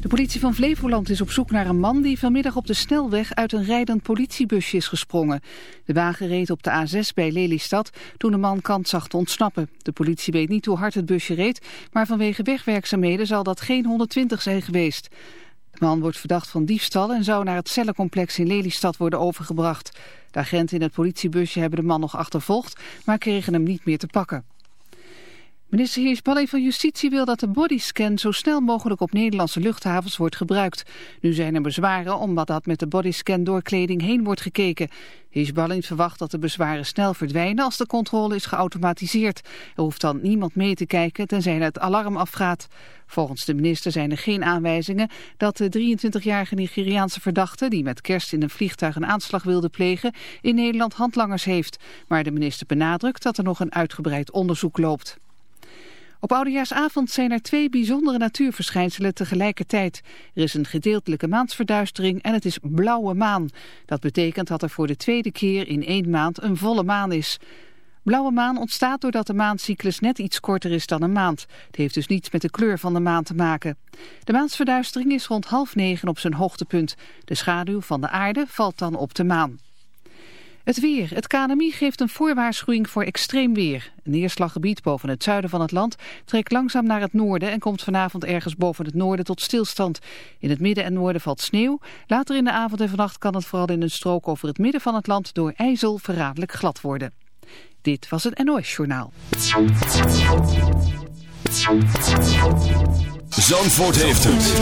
De politie van Flevoland is op zoek naar een man die vanmiddag op de snelweg uit een rijdend politiebusje is gesprongen. De wagen reed op de A6 bij Lelystad toen de man kant zag te ontsnappen. De politie weet niet hoe hard het busje reed, maar vanwege wegwerkzaamheden zal dat geen 120 zijn geweest. De man wordt verdacht van diefstal en zou naar het cellencomplex in Lelystad worden overgebracht. De agenten in het politiebusje hebben de man nog achtervolgd, maar kregen hem niet meer te pakken. Minister Heersballing van Justitie wil dat de bodyscan zo snel mogelijk op Nederlandse luchthavens wordt gebruikt. Nu zijn er bezwaren omdat dat met de bodyscan door kleding heen wordt gekeken. Heersballing verwacht dat de bezwaren snel verdwijnen als de controle is geautomatiseerd. Er hoeft dan niemand mee te kijken tenzij het alarm afgaat. Volgens de minister zijn er geen aanwijzingen dat de 23-jarige Nigeriaanse verdachte... die met kerst in een vliegtuig een aanslag wilde plegen... in Nederland handlangers heeft. Maar de minister benadrukt dat er nog een uitgebreid onderzoek loopt. Op Oudejaarsavond zijn er twee bijzondere natuurverschijnselen tegelijkertijd. Er is een gedeeltelijke maansverduistering en het is blauwe maan. Dat betekent dat er voor de tweede keer in één maand een volle maan is. Blauwe maan ontstaat doordat de maancyclus net iets korter is dan een maand. Het heeft dus niets met de kleur van de maan te maken. De maansverduistering is rond half negen op zijn hoogtepunt. De schaduw van de aarde valt dan op de maan. Het weer. Het KNMI geeft een voorwaarschuwing voor extreem weer. Een neerslaggebied boven het zuiden van het land trekt langzaam naar het noorden en komt vanavond ergens boven het noorden tot stilstand. In het midden en noorden valt sneeuw. Later in de avond en vannacht kan het vooral in een strook over het midden van het land door ijzel verraderlijk glad worden. Dit was het NOS Journaal. Zandvoort heeft het.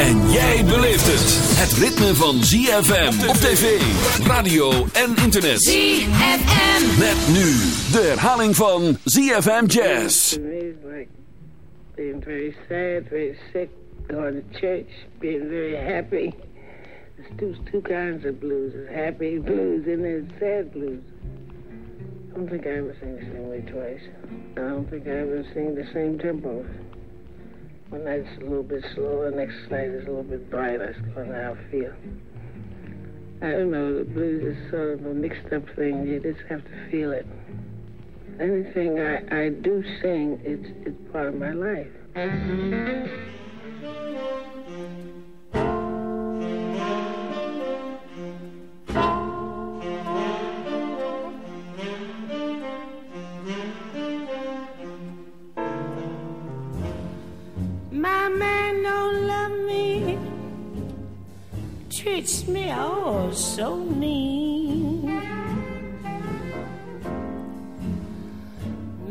En jij beleeft het. Het ritme van ZFM op tv, radio en internet. ZFM. Met nu de herhaling van ZFM Jazz. Being very sad, very sick, going to church, being very happy. There's two, two kinds of blues. There's happy blues and there's sad blues. I don't think I ever sing the same way twice. I don't think I ever sing the same tempo. One night's a little bit slower, next night is a little bit brighter. That's kind of how I feel. I don't know, the blues is sort of a mixed up thing. You just have to feel it. Anything I, I do sing, it's, it's part of my life. Man don't love me, treats me oh so mean.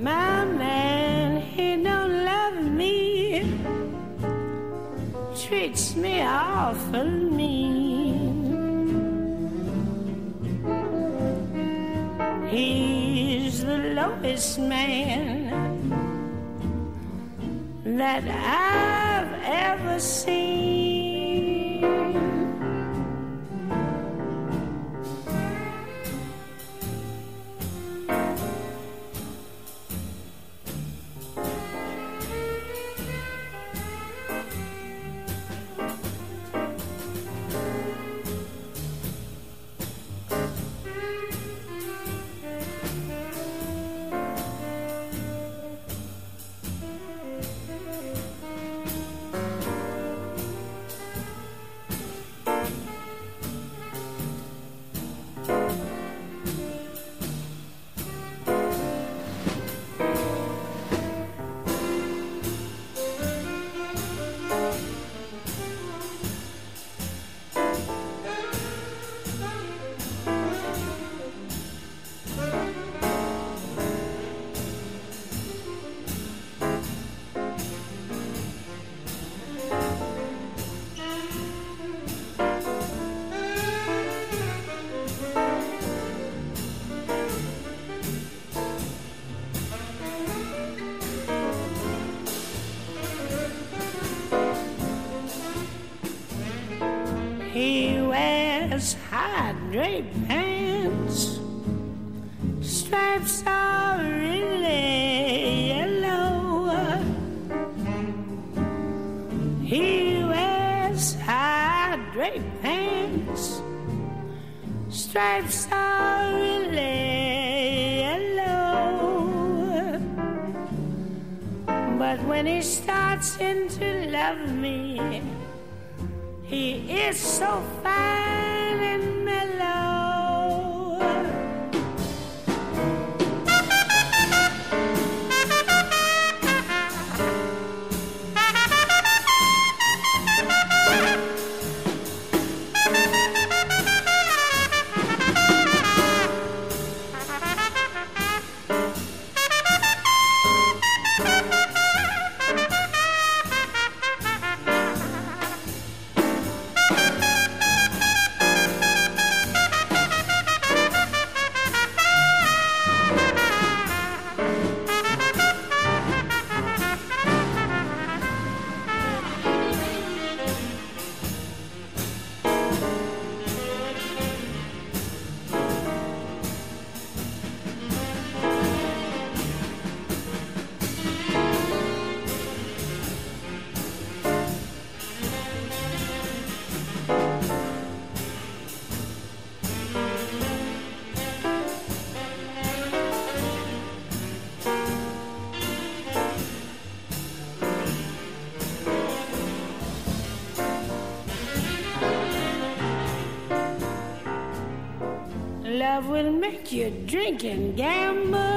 My man, he don't love me, treats me awful mean. He's the lowest man that I've ever seen. striped pants, stripes are really yellow. He wears high draped pants, stripes are really yellow. But when he starts in to love me, he is so you're drinking, gamble.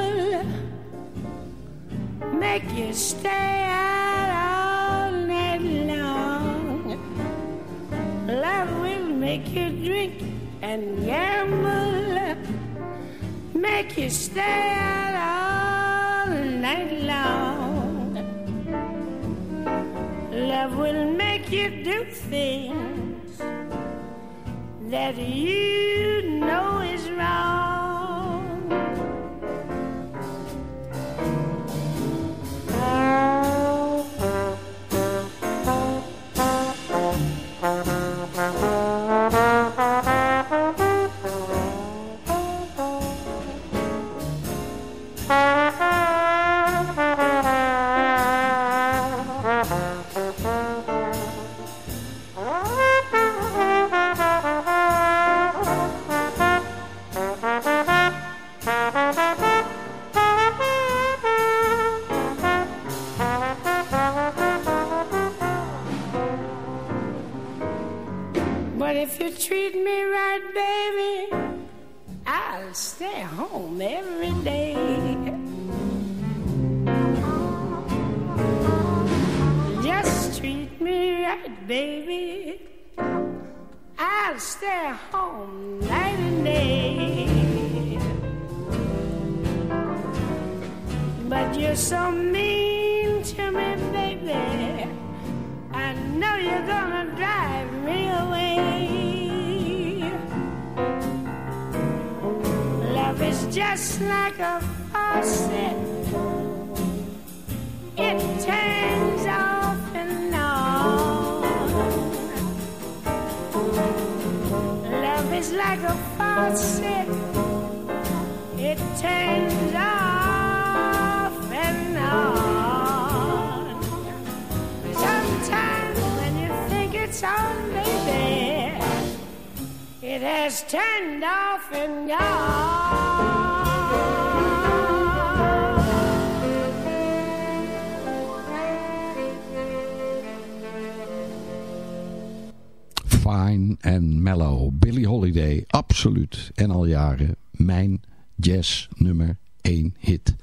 Nummer 1 hit.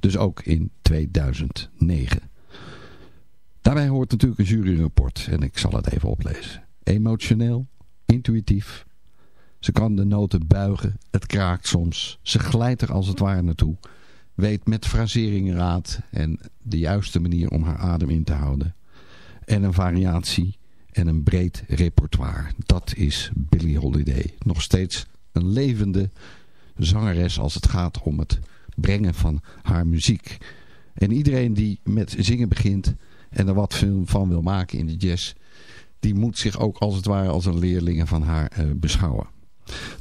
Dus ook in 2009. Daarbij hoort natuurlijk een juryrapport en ik zal het even oplezen. Emotioneel, intuïtief. Ze kan de noten buigen, het kraakt soms. Ze glijdt er als het ware naartoe. Weet met frasering raad en de juiste manier om haar adem in te houden. En een variatie en een breed repertoire. Dat is Billie Holiday. Nog steeds een levende zangeres als het gaat om het brengen van haar muziek. En iedereen die met zingen begint en er wat van wil maken in de jazz... die moet zich ook als het ware als een leerling van haar uh, beschouwen.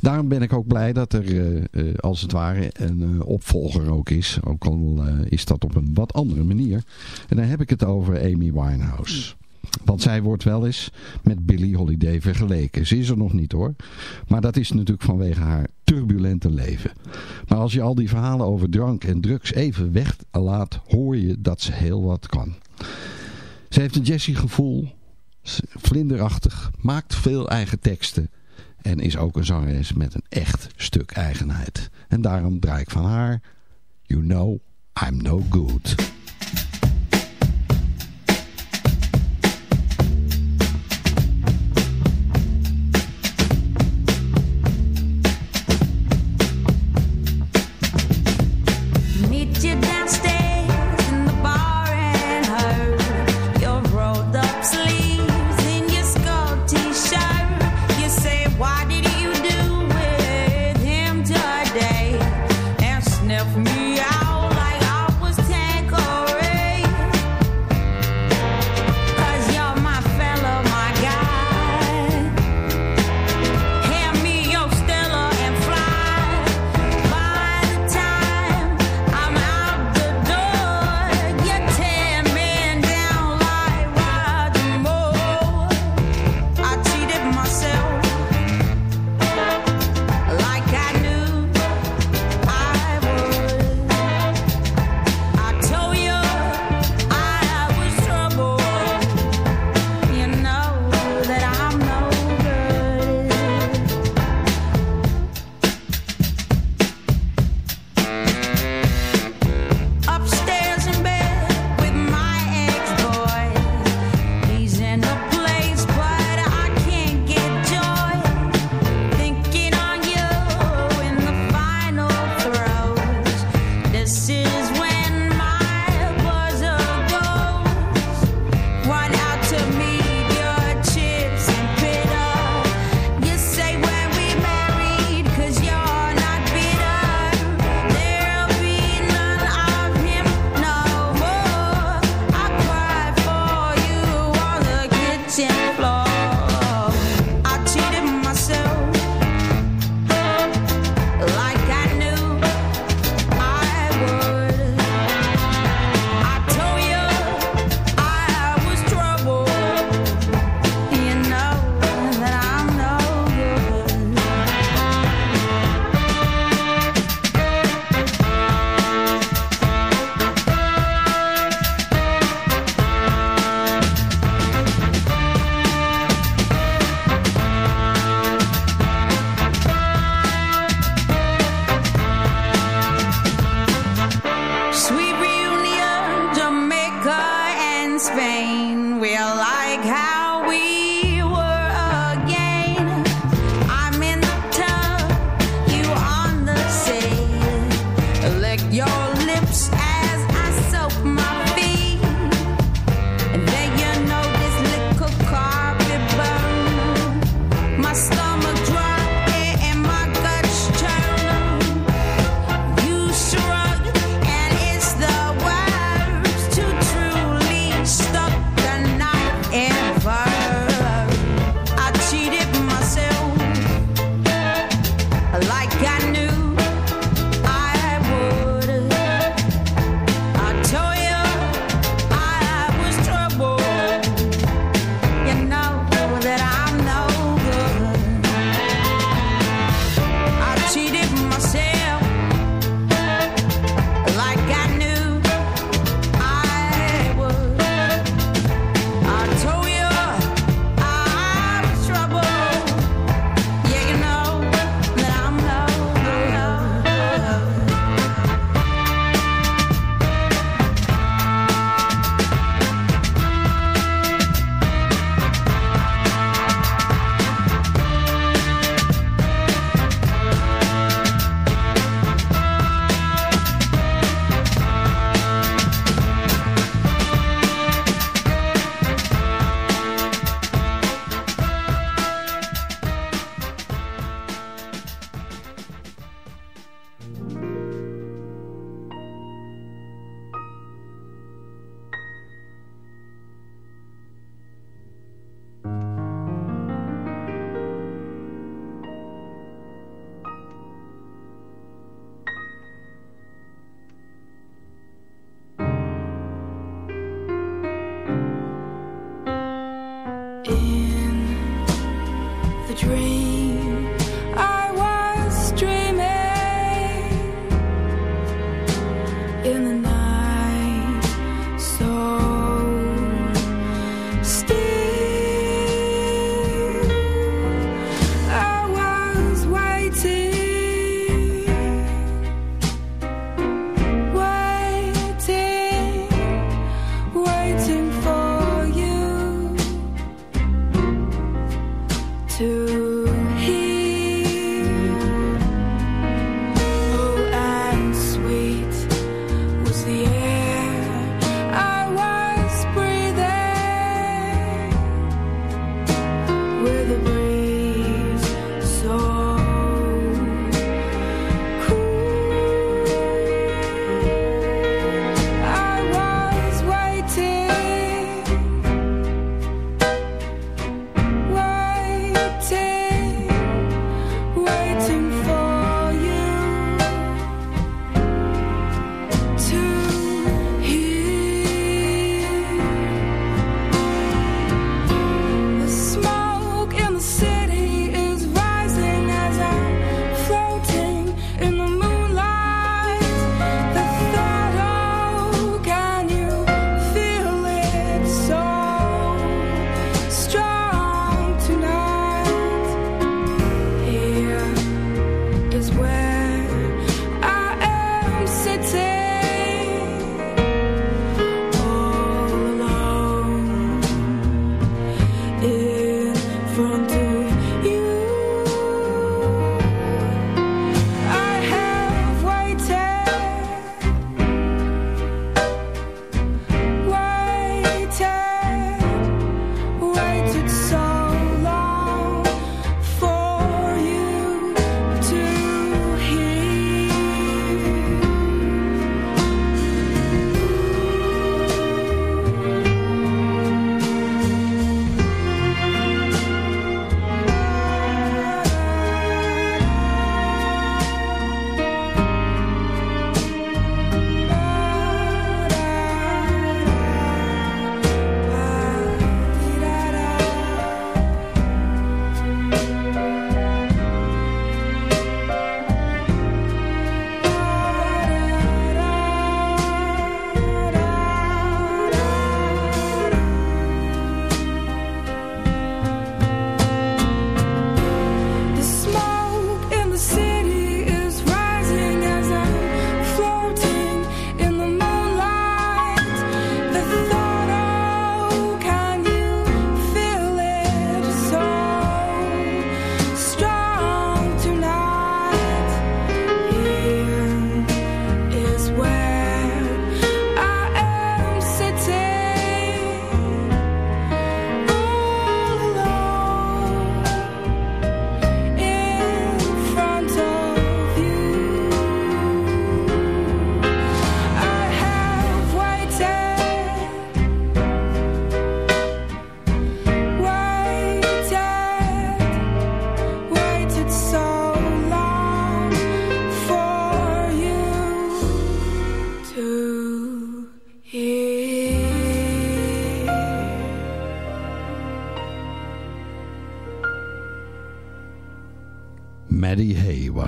Daarom ben ik ook blij dat er uh, uh, als het ware een opvolger ook is. Ook al is dat op een wat andere manier. En dan heb ik het over Amy Winehouse. Want zij wordt wel eens met Billie Holiday vergeleken. Ze is er nog niet hoor. Maar dat is natuurlijk vanwege haar turbulente leven. Maar als je al die verhalen over drank en drugs even weglaat, hoor je dat ze heel wat kan. Ze heeft een Jessie gevoel, vlinderachtig, maakt veel eigen teksten en is ook een zangeres met een echt stuk eigenheid. En daarom draai ik van haar You Know I'm No Good. Spain. We're like how we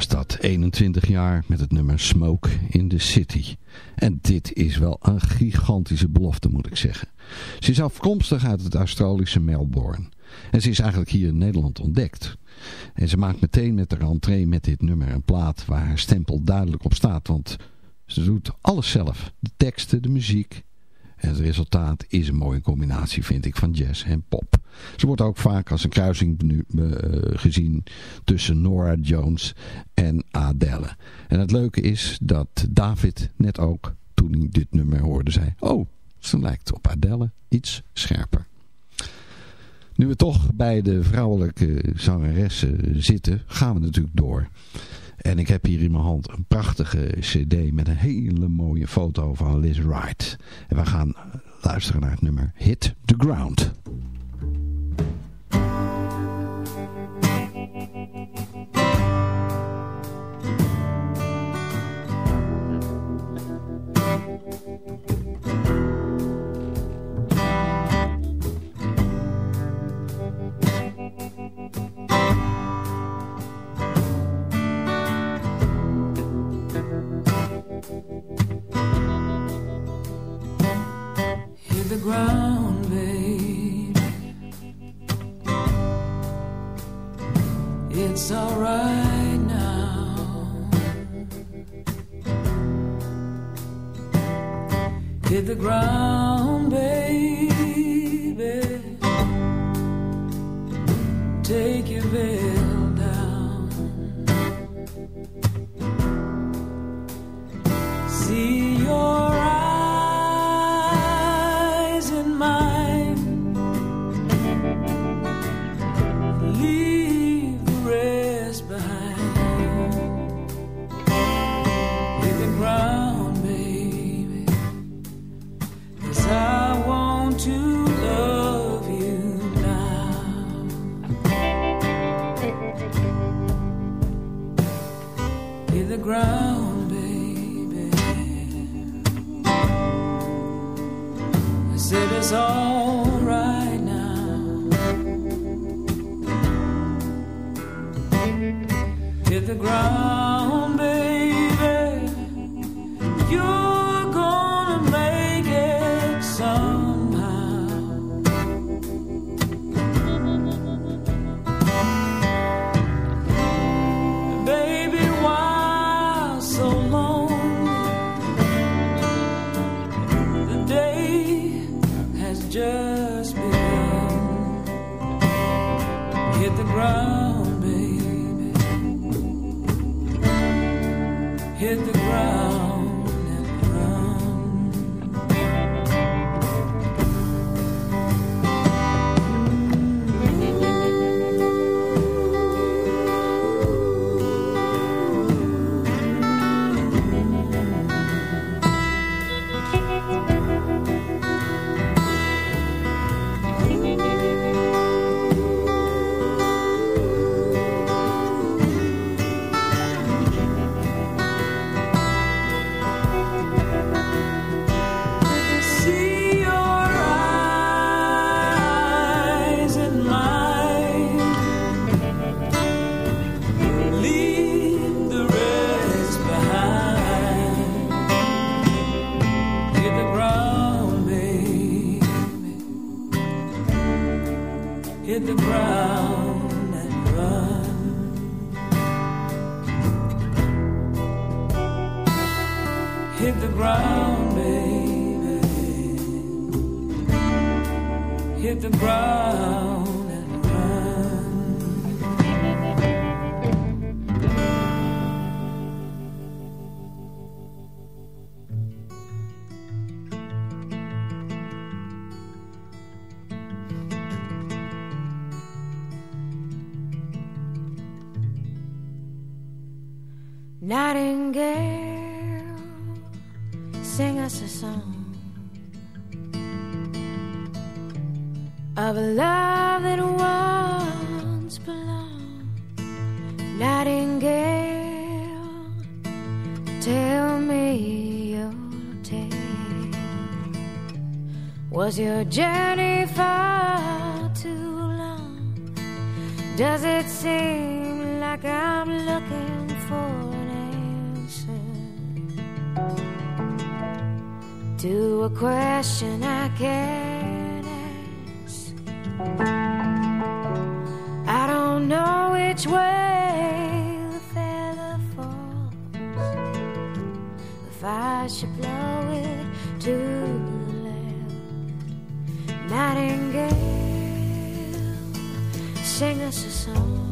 20 jaar met het nummer Smoke in the City. En dit is wel een gigantische belofte moet ik zeggen. Ze is afkomstig uit het Australische Melbourne. En ze is eigenlijk hier in Nederland ontdekt. En ze maakt meteen met de rentree met dit nummer een plaat waar haar stempel duidelijk op staat. Want ze doet alles zelf. De teksten, de muziek. En het resultaat is een mooie combinatie vind ik van jazz en pop. Ze wordt ook vaak als een kruising uh, gezien tussen Nora Jones en Adele. En het leuke is dat David net ook, toen hij dit nummer hoorde, zei... Oh, ze lijkt op Adele iets scherper. Nu we toch bij de vrouwelijke zangeressen zitten, gaan we natuurlijk door. En ik heb hier in mijn hand een prachtige cd met een hele mooie foto van Liz Wright. En we gaan luisteren naar het nummer Hit the Ground. Ground, babe. It's alright now. Hit the ground, baby. a love that once belonged. Nightingale, tell me your tale. Was your journey far too long? Does it seem like I'm looking for an answer to a question I can't? nightingale, sing us a song.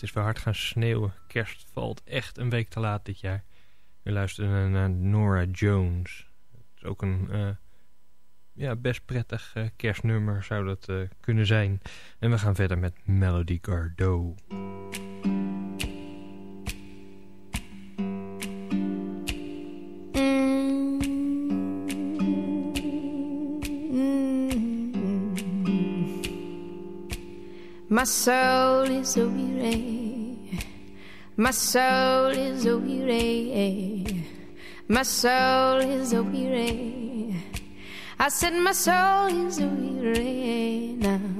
Het is weer hard gaan sneeuwen. Kerst valt echt een week te laat dit jaar. We luisteren naar Nora Jones. Het is ook een uh, ja, best prettig uh, kerstnummer zou dat uh, kunnen zijn. En we gaan verder met Melody Gardot. My soul is weary. My soul is weary. My soul is weary. I said my soul is weary now.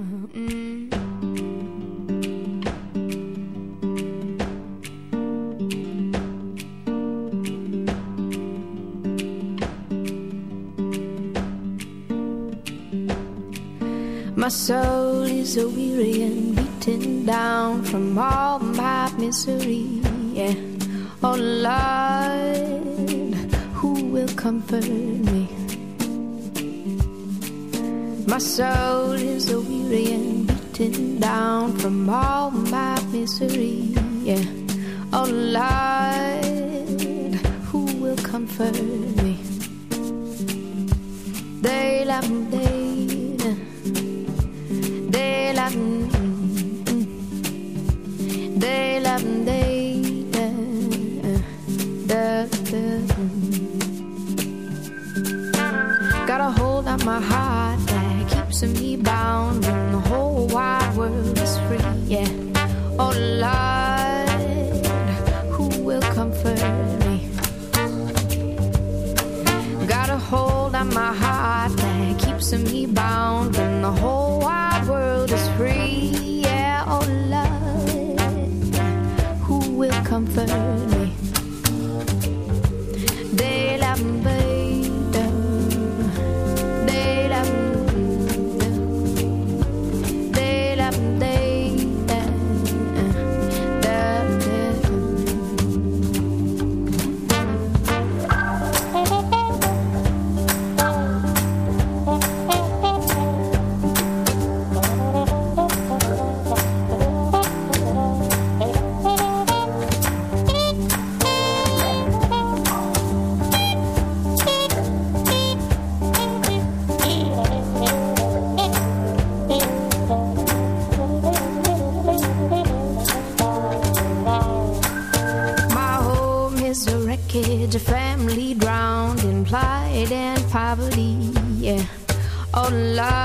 My soul is a weary and beaten down from all my misery. Yeah. Oh Lord, who will comfort me? My soul is a weary and beaten down from all my misery. Yeah. Oh Lord, who will comfort me? They love me. They to me by Love.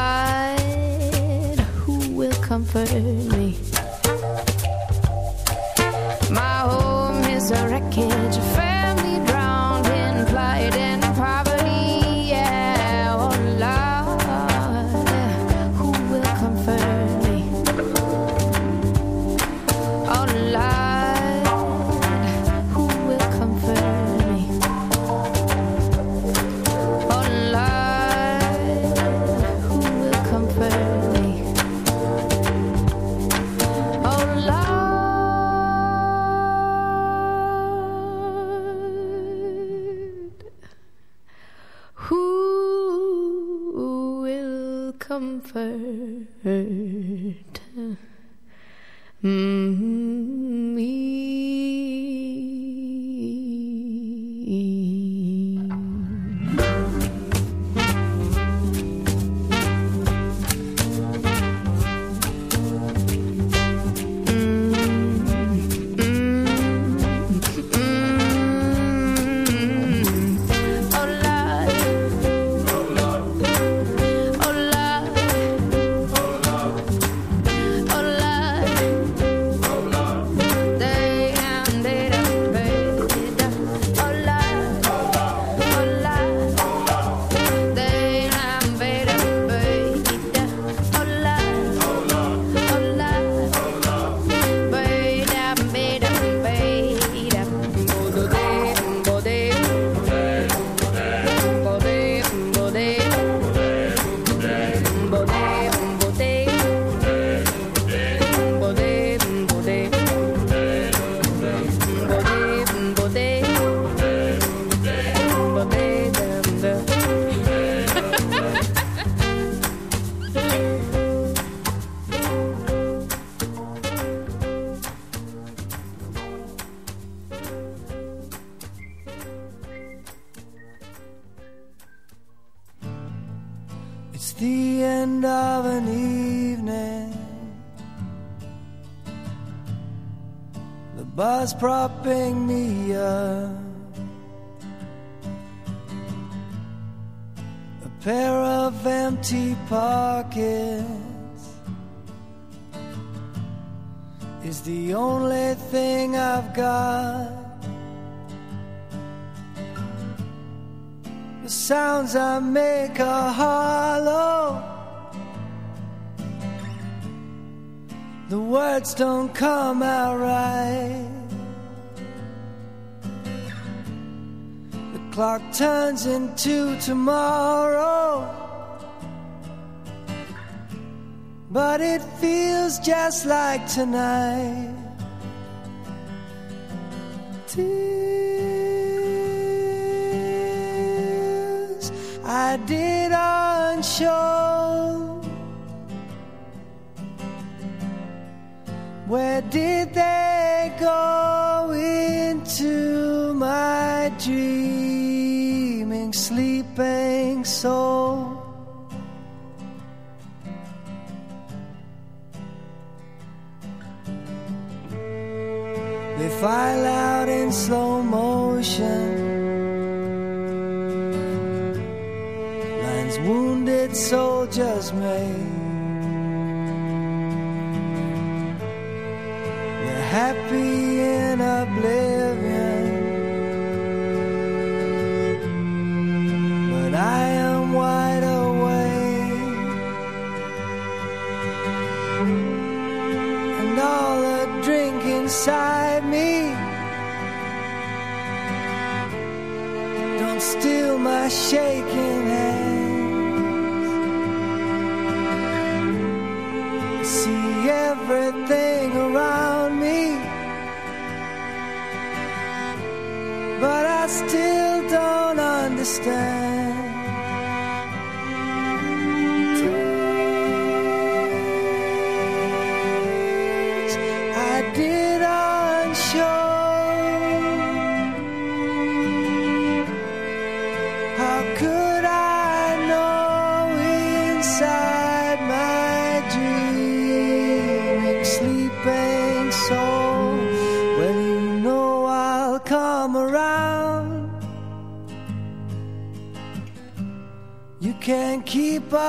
Come out right. The clock turns into tomorrow. But it feels just like tonight. Tears I did on show. Where did they go into my dreaming, sleeping soul? They file out in slow motion. Lines wounded soldiers made. Happy in oblivion. But I am wide awake. And all the drink inside me. Don't steal my shaking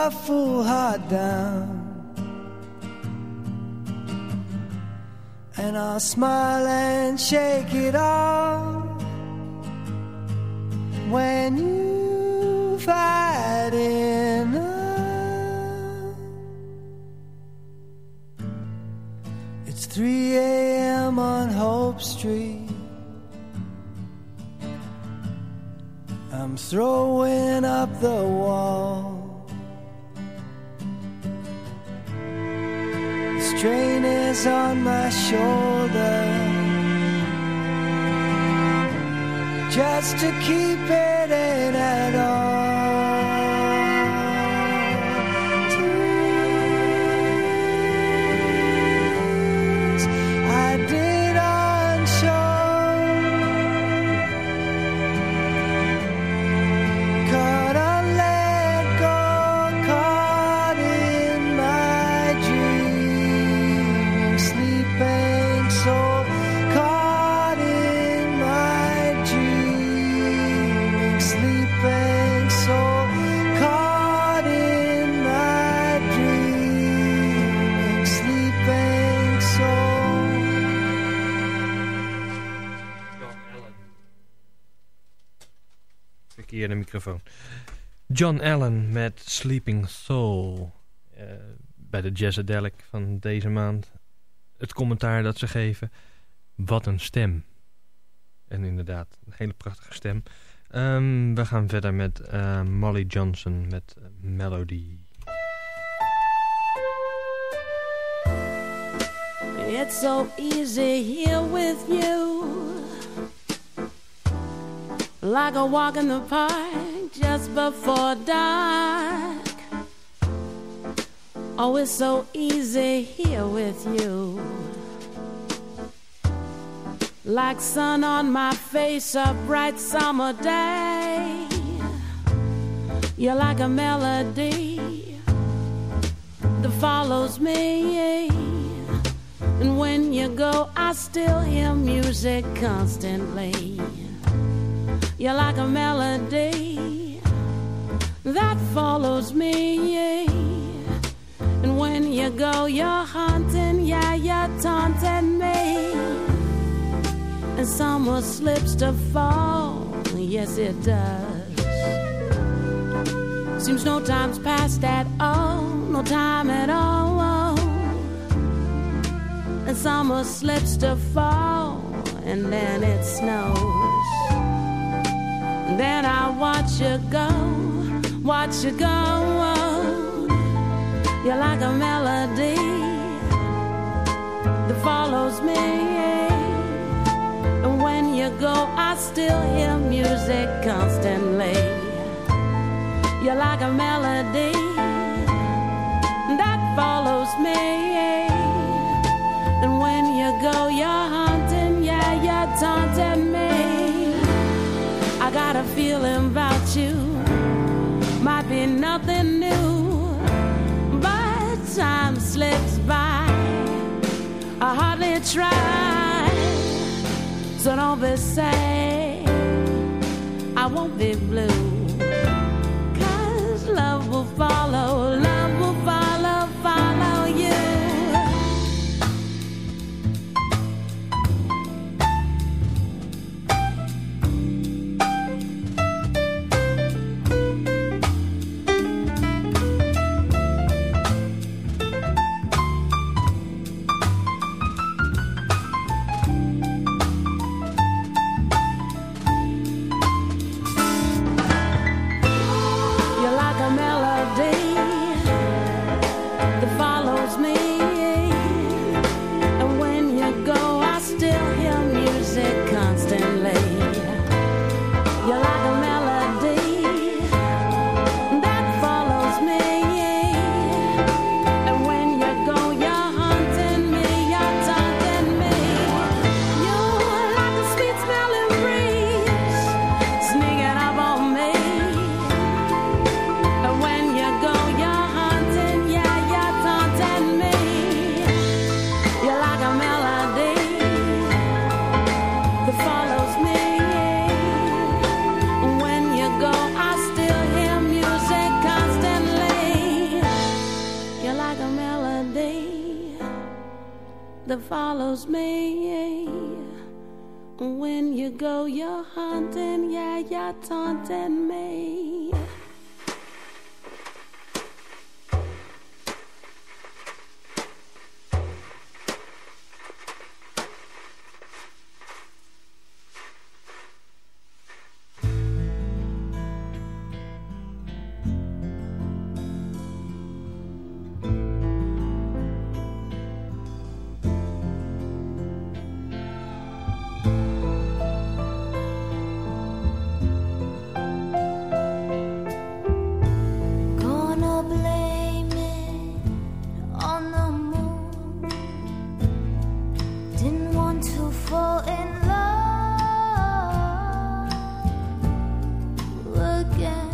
a fool heart down. And I'll smile and shake it off when you've had enough. It's 3 a.m. on Hope Street. I'm throwing up the wall. Strain is on my shoulder. just to keep it Verkeerde microfoon. John Allen met Sleeping Soul. Eh, bij de Jazzadelic van deze maand. Het commentaar dat ze geven. Wat een stem. En inderdaad, een hele prachtige stem. Ehm, we gaan verder met eh, Molly Johnson met Melody. It's so easy here with you. Like a walk in the park just before dark. Oh, it's so easy here with you. Like sun on my face, a bright summer day. You're like a melody that follows me. And when you go, I still hear music constantly. You're like a melody that follows me. And when you go, you're haunting, yeah, you're taunting me. And summer slips to fall, yes, it does. Seems no time's passed at all, no time at all. And summer slips to fall, and then it snows. Then I watch you go, watch you go. You're like a melody that follows me. And when you go, I still hear music constantly. You're like a melody that follows me. And when you go, you're haunting, yeah, you're taunting me. Got a feeling about you, might be nothing new, but time slips by. I hardly try, so don't be sad. I won't be blue again.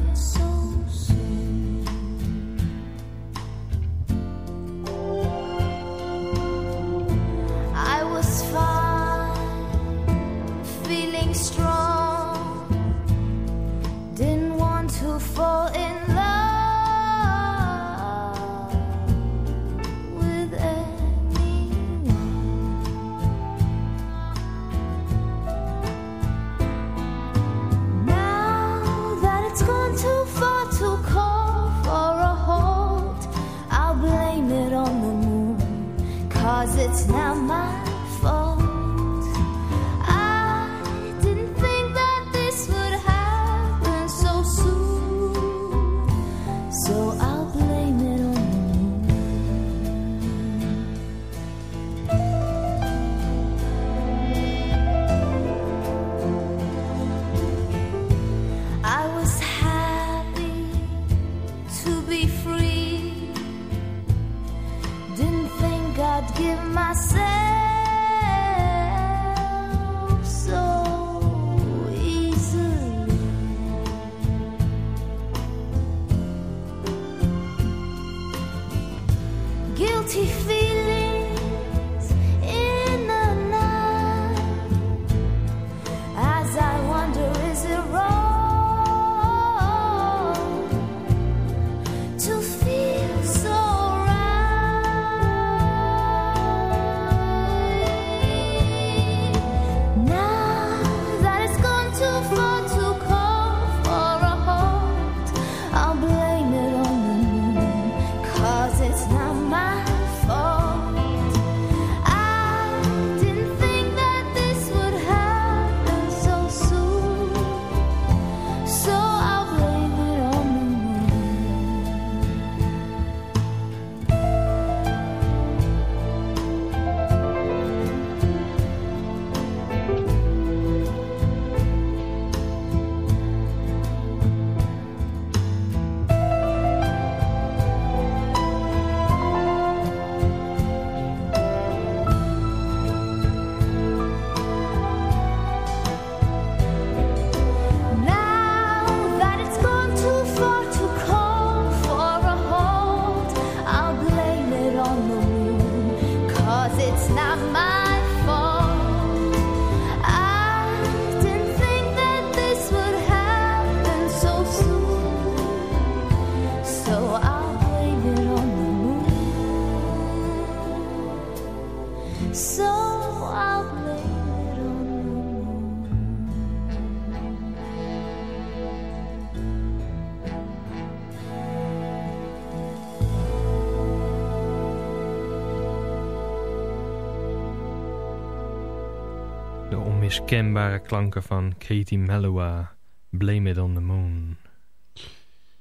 Onmiskenbare klanken van Katie Melua. Blame it on the moon.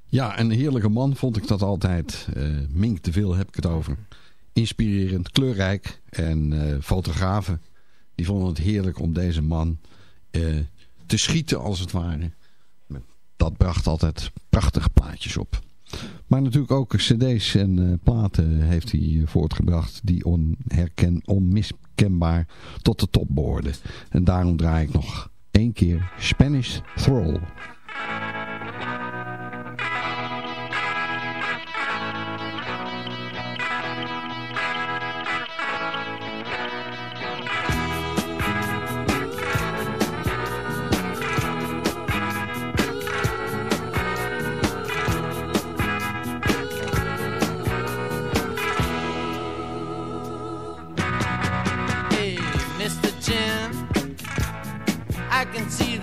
Ja, een heerlijke man vond ik dat altijd. Uh, Mink de Veel heb ik het over. Inspirerend, kleurrijk en uh, fotografen. Die vonden het heerlijk om deze man uh, te schieten als het ware. Dat bracht altijd prachtige plaatjes op. Maar natuurlijk ook cd's en platen heeft hij voortgebracht die onherken, onmiskenbaar tot de top. En daarom draai ik nog één keer Spanish Thrall.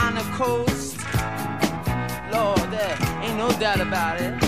On the coast. Lord, there ain't no doubt about it.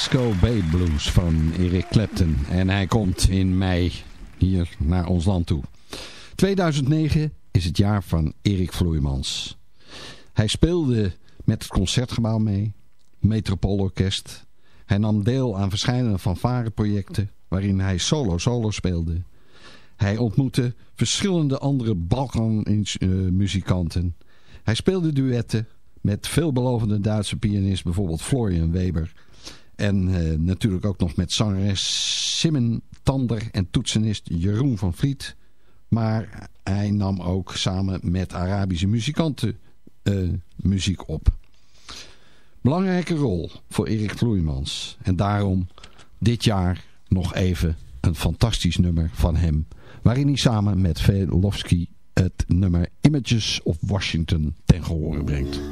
Francisco Bay Blues van Eric Clapton. En hij komt in mei hier naar ons land toe. 2009 is het jaar van Erik Vloeimans. Hij speelde met het Concertgebouw mee, Metropoolorkest. Hij nam deel aan verschillende fanfareprojecten waarin hij solo-solo speelde. Hij ontmoette verschillende andere Balkan-muzikanten. Hij speelde duetten met veelbelovende Duitse pianist, bijvoorbeeld Florian Weber. En uh, natuurlijk ook nog met zangeres Simon Tander en toetsenist Jeroen van Vliet. Maar hij nam ook samen met Arabische muzikanten uh, muziek op. Belangrijke rol voor Erik Vloeimans. En daarom dit jaar nog even een fantastisch nummer van hem. Waarin hij samen met Velofsky het nummer Images of Washington ten gehore brengt.